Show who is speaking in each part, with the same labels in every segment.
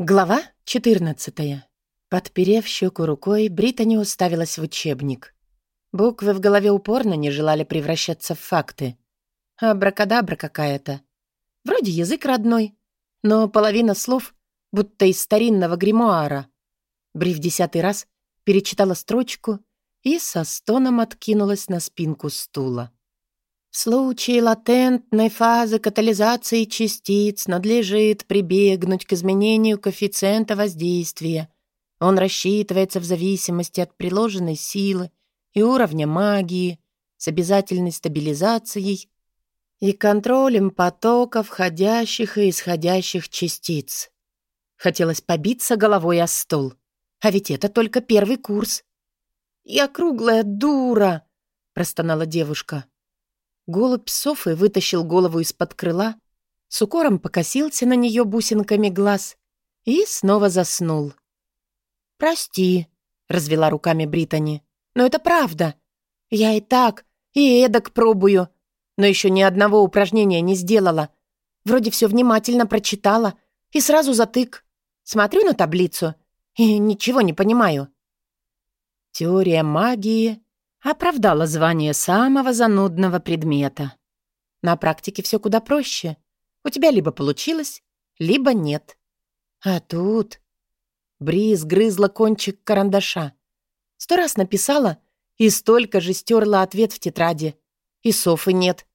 Speaker 1: Глава 14. Подперев щеку рукой, Британи уставилась в учебник. Буквы в голове упорно не желали превращаться в факты. Абракадабра какая-то. Вроде язык родной, но половина слов будто из старинного гримуара. Бри в десятый раз перечитала строчку и со стоном откинулась на спинку стула. В случае латентной фазы катализации частиц надлежит прибегнуть к изменению коэффициента воздействия. Он рассчитывается в зависимости от приложенной силы и уровня магии с обязательной стабилизацией и контролем потока входящих и исходящих частиц. Хотелось побиться головой о стол. А ведь это только первый курс. «Я круглая дура!» — простонала девушка. Голубь Софы вытащил голову из-под крыла, с укором покосился на нее бусинками глаз и снова заснул. «Прости», — развела руками Британи, — «но это правда. Я и так, и эдак пробую, но еще ни одного упражнения не сделала. Вроде все внимательно прочитала и сразу затык. Смотрю на таблицу и ничего не понимаю». Теория магии оправдала звание самого занудного предмета. На практике все куда проще. У тебя либо получилось, либо нет. А тут... Бри сгрызла кончик карандаша. Сто раз написала и столько же стерла ответ в тетради. И Софы нет.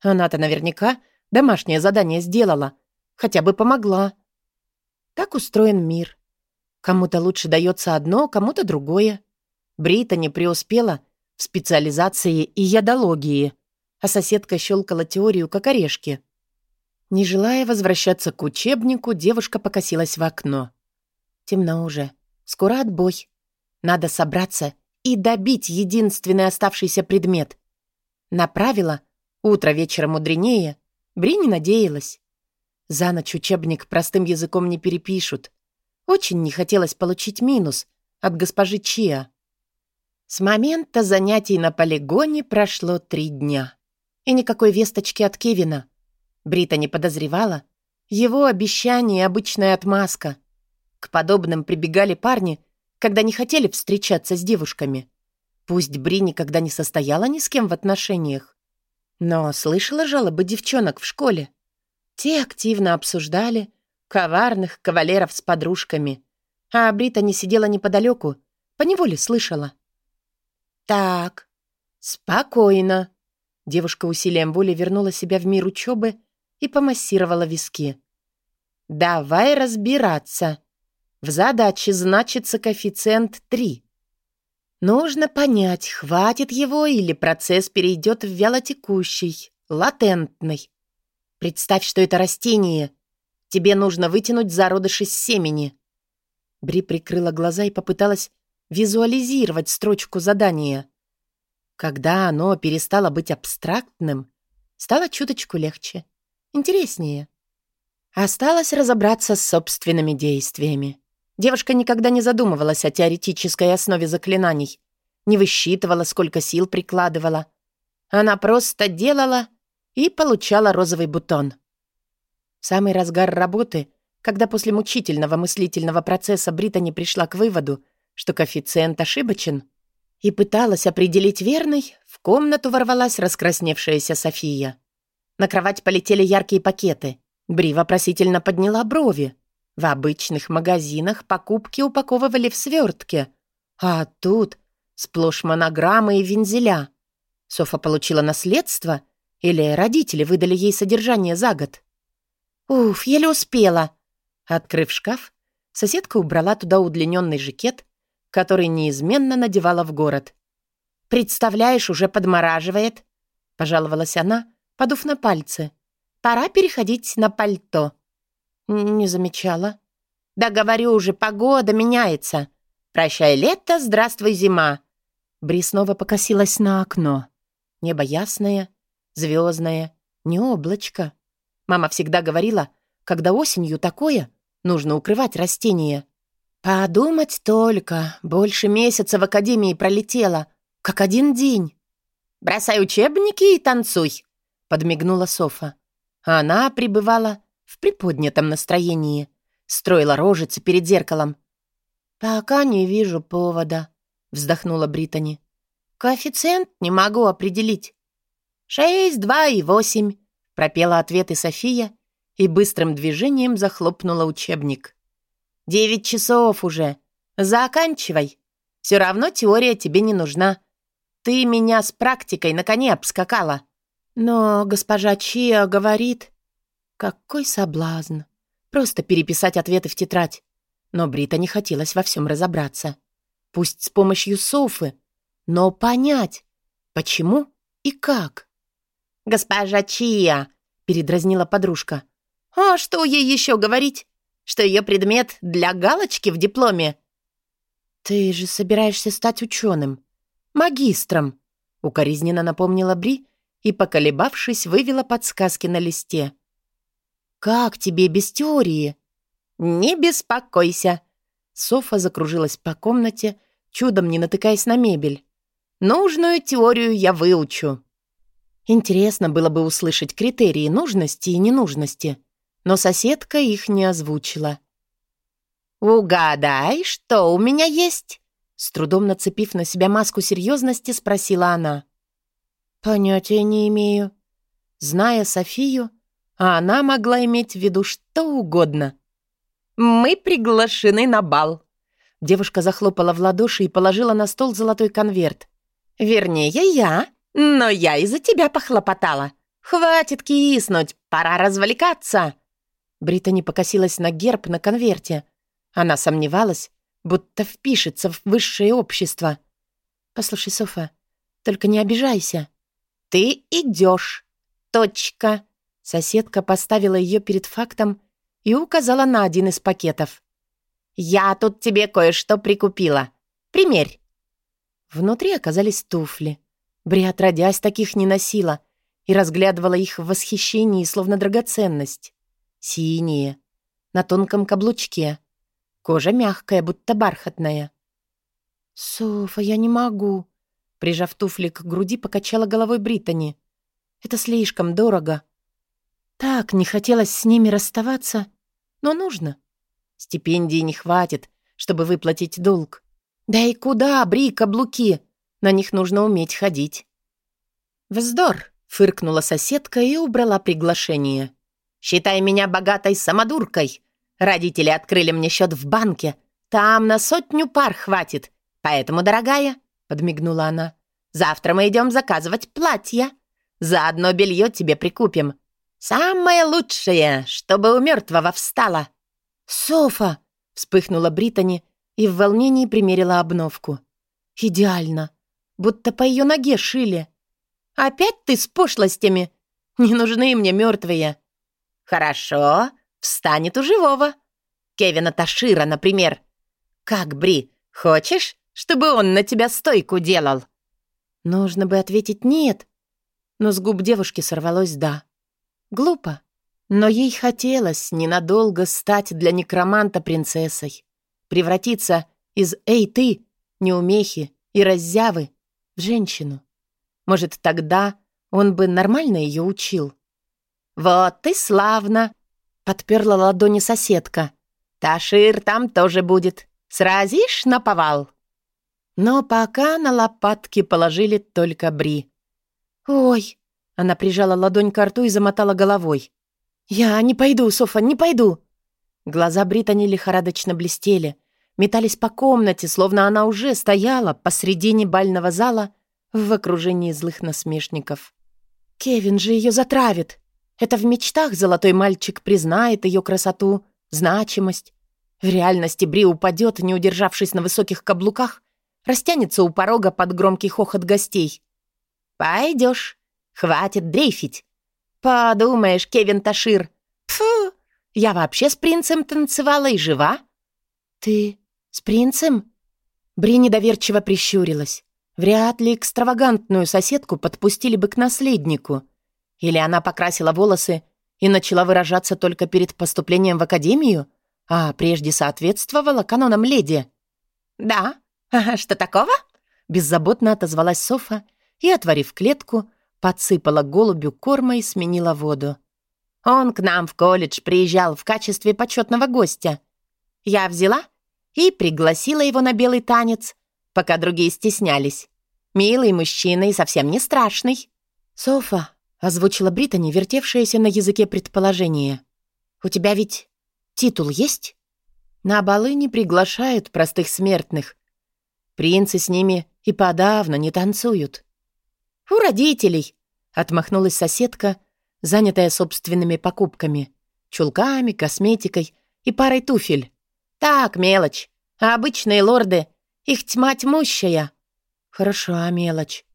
Speaker 1: Она-то наверняка домашнее задание сделала. Хотя бы помогла. Так устроен мир. Кому-то лучше дается одно, кому-то другое. Брита не преуспела в специализации и ядологии, а соседка щелкала теорию как орешки. Не желая возвращаться к учебнику, девушка покосилась в окно. Темно уже. Скоро отбой. Надо собраться и добить единственный оставшийся предмет. Направила, утро вечера мудренее, Бри не надеялась. За ночь учебник простым языком не перепишут. Очень не хотелось получить минус от госпожи Чиа. С момента занятий на полигоне прошло три дня. И никакой весточки от Кевина. Брита не подозревала. Его обещание — обычная отмазка. К подобным прибегали парни, когда не хотели встречаться с девушками. Пусть Бри никогда не состояла ни с кем в отношениях. Но слышала жалобы девчонок в школе. Те активно обсуждали коварных кавалеров с подружками. А Брита не сидела неподалеку, поневоле слышала. «Так, спокойно». Девушка усилием воли вернула себя в мир учебы и помассировала виски. «Давай разбираться. В задаче значится коэффициент 3. Нужно понять, хватит его или процесс перейдет в вялотекущий, латентный. Представь, что это растение. Тебе нужно вытянуть зародыш из семени». Бри прикрыла глаза и попыталась визуализировать строчку задания. Когда оно перестало быть абстрактным, стало чуточку легче, интереснее. Осталось разобраться с собственными действиями. Девушка никогда не задумывалась о теоретической основе заклинаний, не высчитывала, сколько сил прикладывала. Она просто делала и получала розовый бутон. В самый разгар работы, когда после мучительного мыслительного процесса Британи пришла к выводу, что коэффициент ошибочен, и пыталась определить верный, в комнату ворвалась раскрасневшаяся София. На кровать полетели яркие пакеты. Бри вопросительно подняла брови. В обычных магазинах покупки упаковывали в свертке, а тут сплошь монограммы и вензеля. Софа получила наследство или родители выдали ей содержание за год? Уф, еле успела. Открыв шкаф, соседка убрала туда удлиненный жакет который неизменно надевала в город. «Представляешь, уже подмораживает», — пожаловалась она, подув на пальцы. «Пора переходить на пальто». «Не замечала». «Да говорю уже, погода меняется. Прощай лето, здравствуй зима». Бри снова покосилась на окно. Небо ясное, звездное, не облачко. Мама всегда говорила, когда осенью такое, нужно укрывать растения. Подумать только, больше месяца в академии пролетело, как один день. «Бросай учебники и танцуй», — подмигнула Софа. Она пребывала в приподнятом настроении. строила рожицы перед зеркалом. «Пока не вижу повода», — вздохнула Британи. «Коэффициент не могу определить». «Шесть, два и восемь», — пропела ответы София и быстрым движением захлопнула учебник. «Девять часов уже. Заканчивай. Все равно теория тебе не нужна. Ты меня с практикой на коне обскакала». «Но госпожа Чия говорит...» «Какой соблазн. Просто переписать ответы в тетрадь. Но Брита не хотелось во всем разобраться. Пусть с помощью Софы, но понять, почему и как. «Госпожа Чия!» — передразнила подружка. «А что ей еще говорить? Что ее предмет для галочки в дипломе?» «Ты же собираешься стать ученым, магистром», — укоризненно напомнила Бри и, поколебавшись, вывела подсказки на листе. «Как тебе без теории?» «Не беспокойся!» Софа закружилась по комнате, чудом не натыкаясь на мебель. «Нужную теорию я выучу». Интересно было бы услышать критерии нужности и ненужности, но соседка их не озвучила. «Угадай, что у меня есть?» С трудом нацепив на себя маску серьезности, спросила она. «Понятия не имею». Зная Софию, а она могла иметь в виду что угодно. «Мы приглашены на бал». Девушка захлопала в ладоши и положила на стол золотой конверт. «Вернее, я, но я из-за тебя похлопотала. Хватит киснуть, пора развлекаться». Британи покосилась на герб на конверте. Она сомневалась, будто впишется в высшее общество. «Послушай, Софа, только не обижайся». «Ты идешь. Точка». Соседка поставила ее перед фактом и указала на один из пакетов. «Я тут тебе кое-что прикупила. Примерь». Внутри оказались туфли. Бри, отродясь, таких не носила и разглядывала их в восхищении, словно драгоценность. Синие, на тонком каблучке. Кожа мягкая, будто бархатная. «Софа, я не могу», — прижав туфли к груди, покачала головой Британи. «Это слишком дорого». Так не хотелось с ними расставаться, но нужно. Стипендии не хватит, чтобы выплатить долг. Да и куда, бри, каблуки? На них нужно уметь ходить. «Вздор!» — фыркнула соседка и убрала приглашение. «Считай меня богатой самодуркой. Родители открыли мне счет в банке. Там на сотню пар хватит. Поэтому, дорогая, — подмигнула она, — завтра мы идем заказывать платья. Заодно белье тебе прикупим. «Самое лучшее, чтобы у мертвого встала!» «Софа!» — вспыхнула Британи и в волнении примерила обновку. «Идеально! Будто по ее ноге шили!» «Опять ты с пошлостями? Не нужны мне мертвые!» «Хорошо, встанет у живого!» Кевина Ташира, например. «Как, Бри, хочешь, чтобы он на тебя стойку делал?» Нужно бы ответить «нет», но с губ девушки сорвалось «да». Глупо. Но ей хотелось ненадолго стать для некроманта принцессой. Превратиться из «Эй, ты!» неумехи и раззявы в женщину. Может, тогда он бы нормально ее учил. «Вот ты славно!» — подперла ладони соседка. «Ташир там тоже будет. Сразишь на повал?» Но пока на лопатки положили только Бри. «Ой!» Она прижала ладонь к рту и замотала головой. «Я не пойду, Софа, не пойду!» Глаза Британи лихорадочно блестели, метались по комнате, словно она уже стояла посредине бального зала в окружении злых насмешников. «Кевин же ее затравит! Это в мечтах золотой мальчик признает ее красоту, значимость. В реальности Бри упадет, не удержавшись на высоких каблуках, растянется у порога под громкий хохот гостей. «Пойдешь!» Хватит дрейфить. Подумаешь, Кевин Ташир. Фу, я вообще с принцем танцевала и жива. Ты с принцем? Бри недоверчиво прищурилась. Вряд ли экстравагантную соседку подпустили бы к наследнику. Или она покрасила волосы и начала выражаться только перед поступлением в академию, а прежде соответствовала канонам леди. «Да, а что такого?» Беззаботно отозвалась Софа и, отворив клетку, подсыпала голубю корма и сменила воду. Он к нам в колледж приезжал в качестве почетного гостя. Я взяла и пригласила его на белый танец, пока другие стеснялись. Милый мужчина и совсем не страшный. «Софа», — озвучила Британи, вертевшаяся на языке предположение. «У тебя ведь титул есть?» На балы не приглашают простых смертных. Принцы с ними и подавно не танцуют. «У родителей», — отмахнулась соседка, занятая собственными покупками. Чулками, косметикой и парой туфель. Так, мелочь. А обычные лорды, их тьма тьмущая. Хороша мелочь.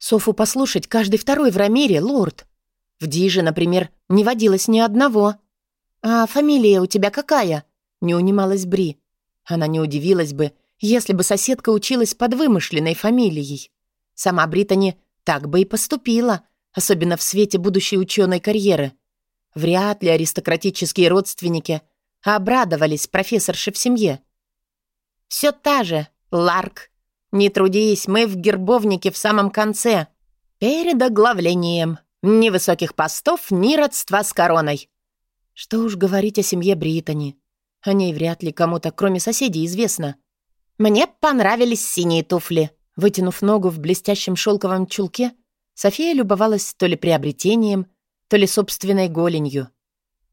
Speaker 1: Софу послушать каждый второй в Рамире лорд. В Диже, например, не водилось ни одного. «А фамилия у тебя какая?» — не унималась Бри. Она не удивилась бы, если бы соседка училась под вымышленной фамилией. Сама Британи так бы и поступила, особенно в свете будущей ученой карьеры. Вряд ли аристократические родственники обрадовались профессорше в семье. «Все та же, Ларк. Не трудись, мы в гербовнике в самом конце. Перед оглавлением. Ни высоких постов, ни родства с короной». Что уж говорить о семье Британи. О ней вряд ли кому-то, кроме соседей, известно. «Мне понравились синие туфли». Вытянув ногу в блестящем шелковом чулке, София любовалась то ли приобретением, то ли собственной голенью.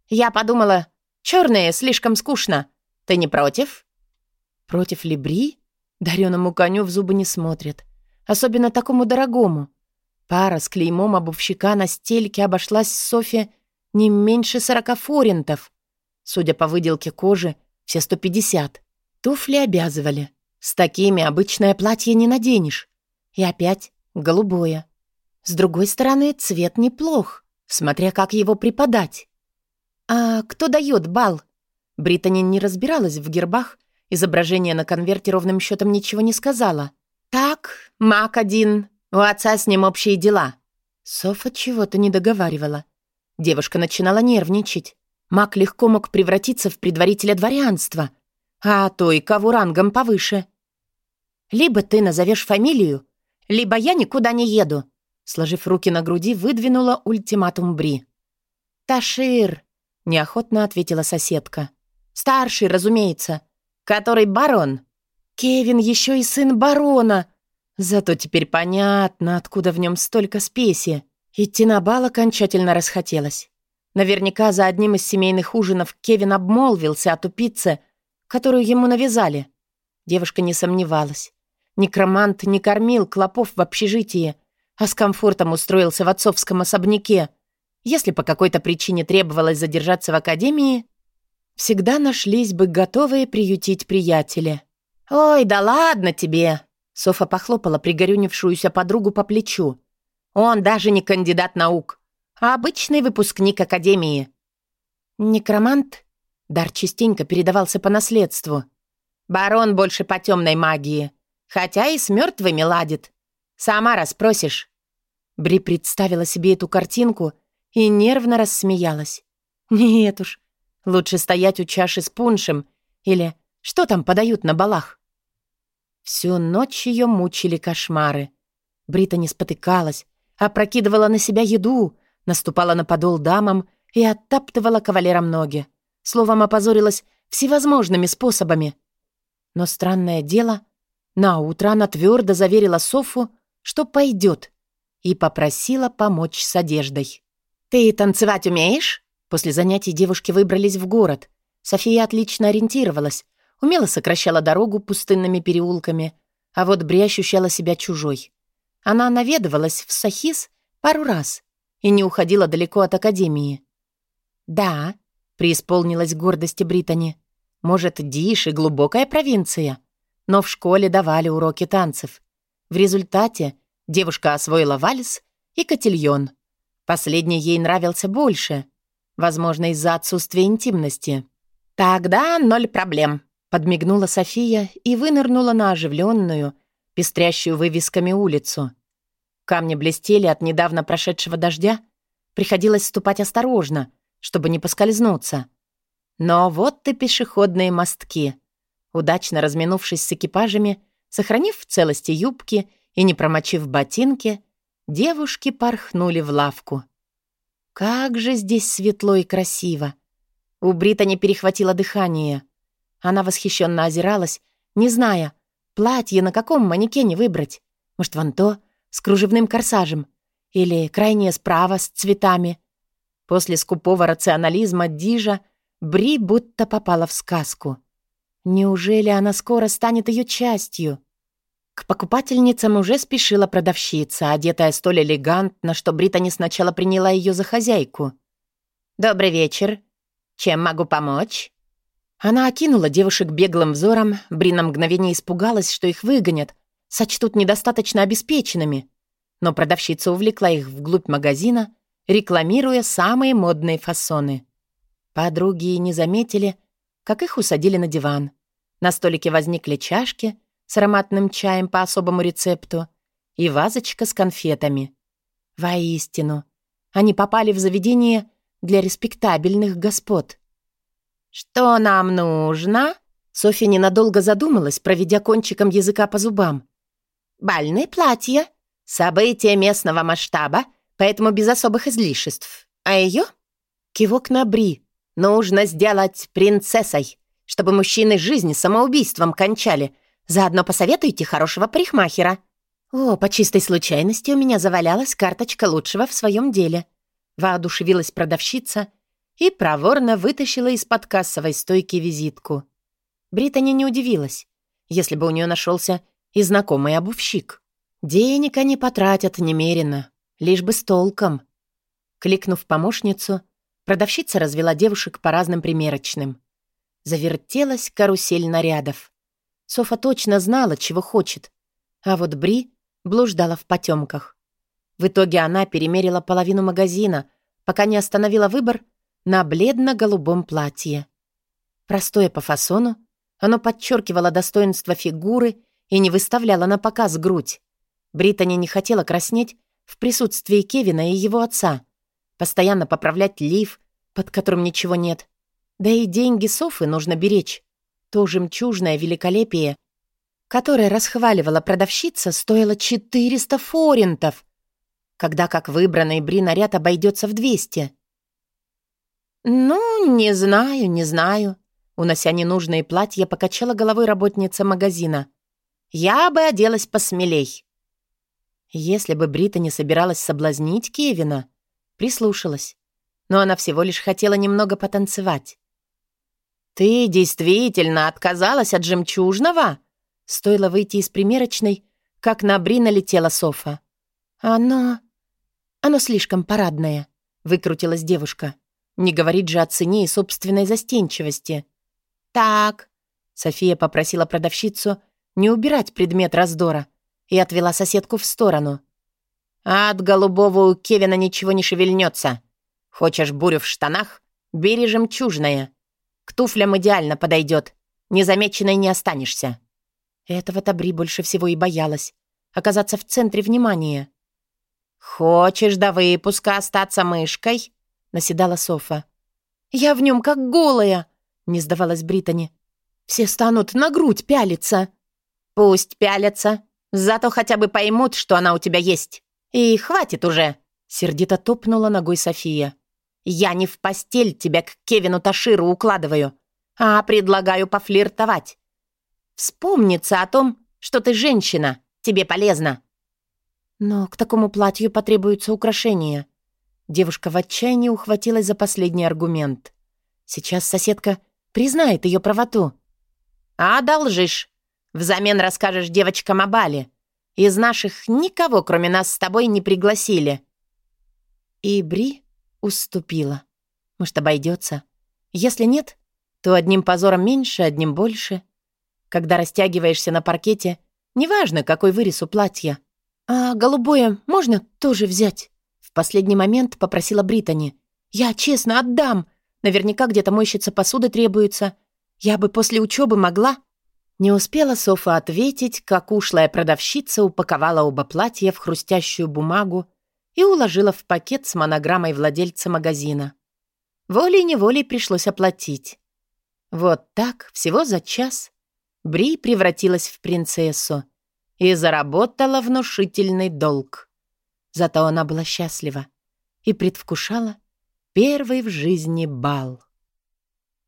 Speaker 1: «Я подумала, черные слишком скучно. Ты не против?» «Против Либри?» Дареному коню в зубы не смотрят. Особенно такому дорогому. Пара с клеймом обувщика на стельке обошлась Софье не меньше сорока форинтов. Судя по выделке кожи, все сто пятьдесят. Туфли обязывали. С такими обычное платье не наденешь. И опять голубое. С другой стороны, цвет неплох, смотря как его преподать. «А кто дает бал?» Британи не разбиралась в гербах, изображение на конверте ровным счетом ничего не сказала. «Так, маг один, у отца с ним общие дела». Софа чего-то не договаривала. Девушка начинала нервничать. Маг легко мог превратиться в предварителя дворянства, а то и кого рангом повыше. «Либо ты назовешь фамилию, либо я никуда не еду», Сложив руки на груди, выдвинула ультиматум Бри. «Ташир!» — неохотно ответила соседка. «Старший, разумеется. Который барон?» «Кевин еще и сын барона!» Зато теперь понятно, откуда в нем столько спеси. Идти на бал окончательно расхотелось. Наверняка за одним из семейных ужинов Кевин обмолвился о тупице, которую ему навязали. Девушка не сомневалась. Некромант не кормил клопов в общежитии — а с комфортом устроился в отцовском особняке. Если по какой-то причине требовалось задержаться в академии, всегда нашлись бы готовые приютить приятели. «Ой, да ладно тебе!» Софа похлопала пригорюнившуюся подругу по плечу. «Он даже не кандидат наук, а обычный выпускник академии». «Некромант?» Дар частенько передавался по наследству. «Барон больше по темной магии, хотя и с мертвыми ладит. Сама расспросишь». Бри представила себе эту картинку и нервно рассмеялась. «Нет уж, лучше стоять у чаши с пуншем или что там подают на балах?» Всю ночь ее мучили кошмары. Брита не спотыкалась, опрокидывала на себя еду, наступала на подол дамам и оттаптывала кавалерам ноги. Словом, опозорилась всевозможными способами. Но странное дело, на утро она твердо заверила Софу, что пойдет, и попросила помочь с одеждой. «Ты танцевать умеешь?» После занятий девушки выбрались в город. София отлично ориентировалась, умело сокращала дорогу пустынными переулками, а вот Бри ощущала себя чужой. Она наведывалась в Сахис пару раз и не уходила далеко от академии. «Да», — преисполнилась гордости Британи, «может, Диш и глубокая провинция, но в школе давали уроки танцев. В результате девушка освоила вальс и котельон. Последний ей нравился больше, возможно, из-за отсутствия интимности. «Тогда ноль проблем», — подмигнула София и вынырнула на оживленную, пестрящую вывесками улицу. Камни блестели от недавно прошедшего дождя, приходилось ступать осторожно, чтобы не поскользнуться. Но вот и пешеходные мостки. Удачно разминувшись с экипажами, Сохранив в целости юбки и не промочив ботинки, девушки порхнули в лавку. Как же здесь светло и красиво. У Британи перехватило дыхание. Она восхищенно озиралась, не зная, платье на каком манекене выбрать. Может, вон то, с кружевным корсажем. Или крайнее справа с цветами. После скупого рационализма Дижа Бри будто попала в сказку. Неужели она скоро станет ее частью? К покупательницам уже спешила продавщица, одетая столь элегантно, что Британи сначала приняла ее за хозяйку. «Добрый вечер. Чем могу помочь?» Она окинула девушек беглым взором, Бри на мгновение испугалась, что их выгонят, сочтут недостаточно обеспеченными. Но продавщица увлекла их вглубь магазина, рекламируя самые модные фасоны. Подруги не заметили, как их усадили на диван. На столике возникли чашки — с ароматным чаем по особому рецепту и вазочка с конфетами. Воистину, они попали в заведение для респектабельных господ. «Что нам нужно?» Софья ненадолго задумалась, проведя кончиком языка по зубам. «Бальные платья. Событие местного масштаба, поэтому без особых излишеств. А ее?» Кивок на Бри. «Нужно сделать принцессой, чтобы мужчины жизни самоубийством кончали, Заодно посоветуйте хорошего парикмахера». «О, по чистой случайности у меня завалялась карточка лучшего в своем деле». Воодушевилась продавщица и проворно вытащила из-под кассовой стойки визитку. Британи не удивилась, если бы у нее нашелся и знакомый обувщик. Денег они потратят немерено, лишь бы с толком. Кликнув помощницу, продавщица развела девушек по разным примерочным. Завертелась карусель нарядов. Софа точно знала, чего хочет. А вот Бри блуждала в потемках. В итоге она перемерила половину магазина, пока не остановила выбор на бледно-голубом платье. Простое по фасону, оно подчеркивало достоинство фигуры и не выставляло на показ грудь. Британи не хотела краснеть в присутствии Кевина и его отца, постоянно поправлять лиф, под которым ничего нет. Да и деньги Софы нужно беречь. То жемчужное великолепие, которое расхваливала продавщица, стоило 400 форинтов, когда как выбранный Бри наряд обойдется в 200. «Ну, не знаю, не знаю», — унося ненужные платья, покачала головой работница магазина. «Я бы оделась посмелей». Если бы Брита не собиралась соблазнить Кевина, прислушалась. Но она всего лишь хотела немного потанцевать. «Ты действительно отказалась от жемчужного?» Стоило выйти из примерочной, как на Бри налетела Софа. «Оно... оно слишком парадное», — выкрутилась девушка. «Не говорить же о цене и собственной застенчивости». «Так...» — София попросила продавщицу не убирать предмет раздора и отвела соседку в сторону. «От голубого у Кевина ничего не шевельнется. Хочешь бурю в штанах? Бери жемчужное». К туфлям идеально подойдет. Незамеченной не останешься». Этого Табри больше всего и боялась. Оказаться в центре внимания. «Хочешь до выпуска остаться мышкой?» — наседала Софа. «Я в нем как голая!» — не сдавалась Британи. «Все станут на грудь пялиться». «Пусть пялятся. Зато хотя бы поймут, что она у тебя есть. И хватит уже!» — сердито топнула ногой София. Я не в постель тебя к Кевину Таширу укладываю, а предлагаю пофлиртовать. Вспомниться о том, что ты женщина, тебе полезно. Но к такому платью потребуются украшения. Девушка в отчаянии ухватилась за последний аргумент. Сейчас соседка признает ее правоту. А одолжишь. Взамен расскажешь девочкам о бале. Из наших никого, кроме нас с тобой, не пригласили. И Бри уступила. Может, обойдется? Если нет, то одним позором меньше, одним больше. Когда растягиваешься на паркете, неважно, какой вырез у платья. «А голубое можно тоже взять?» В последний момент попросила Британи. «Я честно отдам. Наверняка где-то мойщица посуды требуется. Я бы после учебы могла...» Не успела Софа ответить, как ушлая продавщица упаковала оба платья в хрустящую бумагу и уложила в пакет с монограммой владельца магазина. Волей-неволей пришлось оплатить. Вот так, всего за час, Бри превратилась в принцессу и заработала внушительный долг. Зато она была счастлива и предвкушала Первый в жизни бал.